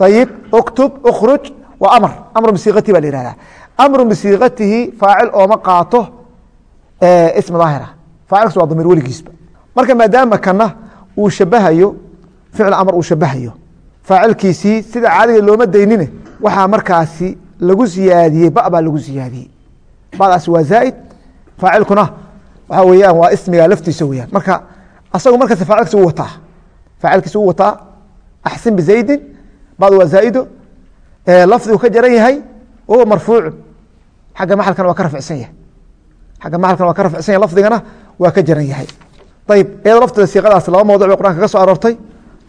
Ayib uktub ukruj waa amar. Amru bisiiqatihi ba la yihahdaa amru bisiiqatihi faacil ooma qaato ismi daahira. Faacilkas waa damiir weligiisba. Marka maadaama kana uu shabahayo ficil amar uu shabahayo faacilkiisii sida caadiga looma daynine waxaa markaasi lagu ziyaadiyey ba baa lagu ziyaadiyey badaas waa zaaid faacilkuna waxa weeyaan waa ismiga laftiisa weyaan marka asagu markas faacilkiis u wataa. Faacilkiis u wataa axsin bizaydin bad waa zaaido lafdigu ka jaran yahay wahuwa marfuucu xagga maxalkana waa ka rafcsan yahay. Xagga maxalkana waa ka rafcsan yahay lafdigana waa ka jaran yahay. Ayib iyado lafteeda siiqadaas laba mawduc bay qur'anka ka soo aroortay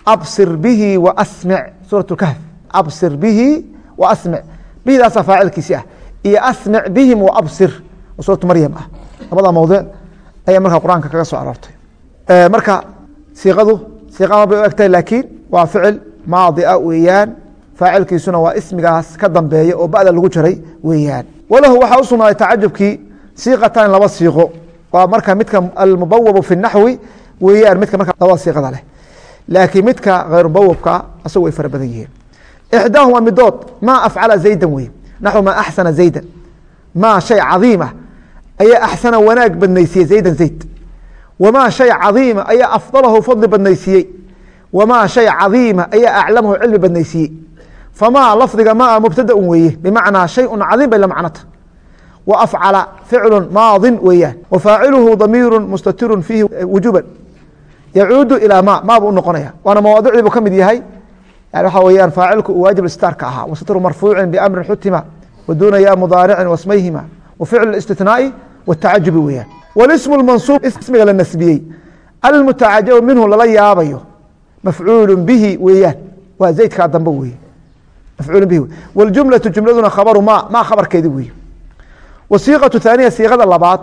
absir bihi wa asmic suurat kahf. Absir bihi wa asmic bihidaasaa faacilkiisi ah. Iyo asmic bihim wa absir oo suuratu maryam ah. Labada mawduc ayaa markaa qur'aanka kaga soo aroortay. Marka siiqadu siiqa amar bay u egtahay laakiin waa ficil maadi ah weeyaan. Faacilkiisuna waa ismigaas ka dambeeya oo ba'da lagu jaray weeyaan. Walahu waxaa u sugnaaday tacajubkii siiqatan laba siiqo. Waa laakiin midka hayr mubawabka asagu way fara badan yihiin. Ixdaahuma midood maa afcala zaydan wey naxwu maa axsana zaydan. Maa shay cadiima ayaa axsana wanaag badnaysiiyey zaydan zayd. Wamaa shay cadiima ayaa afdalahu fadli badnaysiiyey wamaa shay cadiima ayaa aclamahu cilmi badnaysiiyey famaa lafdiga maa mubtada un weeye bimacnaa shayun cadiim bay la macnota wa afcala maadin weeyaan. Wa damiiru mustatirun fiihi wujuban yacuudu ilaa ma ma buu u noqonaya. Waana mawaadicdii buu ka mid yahay. Yani waxa weyaan faacilku uu waajib istaarka ahaa. Wasatru marfuucin biamrin xutima wa duuna ya mudaaricin wasmayhima wa ficlu watacajubi weeyaan. Walismu mansuub ismiga la nasbiyey. Almutacajabu minhu lala yaabayo. Mafcuulu bihi weeyaan. Waa zaydkaa dambe weye mafcuulu bihi waljumlatu jumladuna khabaru ma ma khabarkeedi weeye. Wasiiqatu haaniya siiqada labaad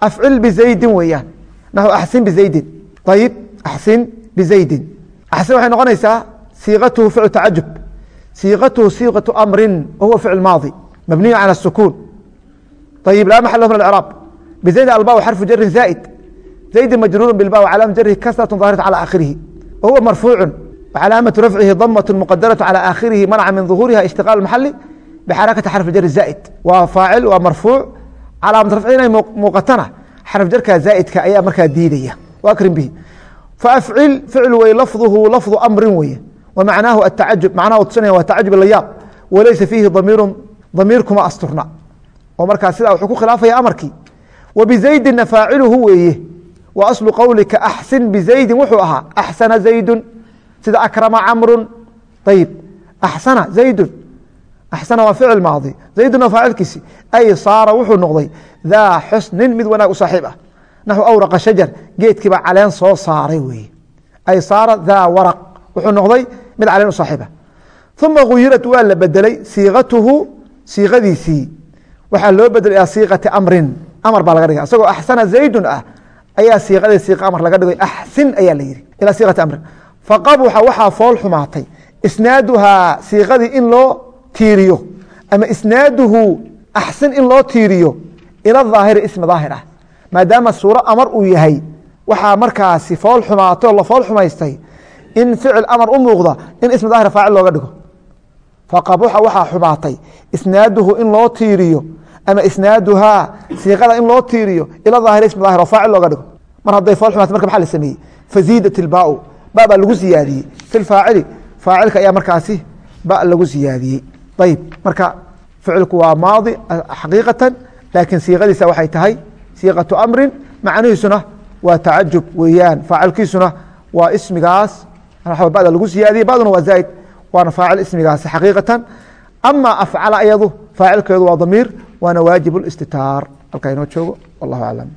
afcil bizaydin weeyaan. Nahu axsin bizaydin ayib axsin bizaydin axsin waxay noqonaysaa siiqatuhu ficlu tacajub siiqatuhu siiqatu amrin wa huwa ficl maadi mabniyu cala sukuun ayib laa maxal lahu min acraab bizayd albaw xarfu jarin zaa'id zaydi majruuru bilba calaamatu jarihi kasratu aahirat cala aakhirihi wa huwa marfuucu wacalaamatu rafcihi damatu muqadaratu cala aakhirihi manaca min duhuuriha ishtiqaal maxali bxarakati xarf jar zaa'id waa faacil waa marfuuc calaamat rafci inay muuqatana xarf jarka zaa'idka ayaa markaa diidaya akrim bihi. Faafcil ficl wey lafduhu lafdu amrin weye wa macnaahu atacajub macnaha tusinaya waa tacajub layaab walaysa fiihi damiiru damiir kuma asturna. Oo markaa sidaa wuxuu ku khilaafaya amarkii. Wa bizaydina faaciluhu weeye. Wa aslu qowlika axsin bizaydin wuxuu ahaa axsana zaydun. Sida akrama camru ayib axsana zaydun. Axsana waa ficil maadi. Zayduna faacilkiisi ay saara wuxuu noqday daa xusnin mid wanaag u saaxiib ah naxu awraqa shajar geedkiibaa caleen soo saaray weye ay saara daa waraq wuxuu noqday mid caleen u saaxiib ah uma guyirat waa la bedelay siiqatuhu siiqadiisii. Waxaa loo bedelay ilaa siiqati amrin amar baa laga dhigay. Isagoo axsana zaydun ah ayaa siiqadii siiqa amar laga dhigay. Axsin ayaa la yihi ilaa siiqati amrin. Faqabuxa waxaa fool xumaatay. Isnaaduhaa siiqadii in loo tiiriyo. Ama isnaaduhu axsin in loo tiiriyo maadaama suuro amar uu yahay waxaa markaasi fool xumaatay oo la fool xumaystay in ficil amar u muuqda in ismi daahir faacil looga dhigo. Faqabuxa waxaa xumaatay isnaaduhu in loo tiiriyo ama isnaaduhaa siiqada in loo tiiriyo ila daahiri ismi daahir oo faacil looga dhigo. Mar hadday fool xumaatay marka maxaa la sameeyey? Faziidat ilbaau ba baa lagu siyaadiyey. Fi faacili faacilka ayaa markaasi ba lagu siyaadiyey. Ayib marka ficilku waa maadi xaqiiqatan laakiin siiqadiisa waxay tahay siiqatu amrin macnihiisuna waa tacajub weeyaan. Faacilkiisuna waa ismigaas. Bada lagu siyaadiyey baduna waa zaaid waana faacil ismigaasi xaqiiqatan. Ama afcala iyadu faacilkeedu waa damiir waana waajib اlistitaar halkaa inoo joogo wallahu aclam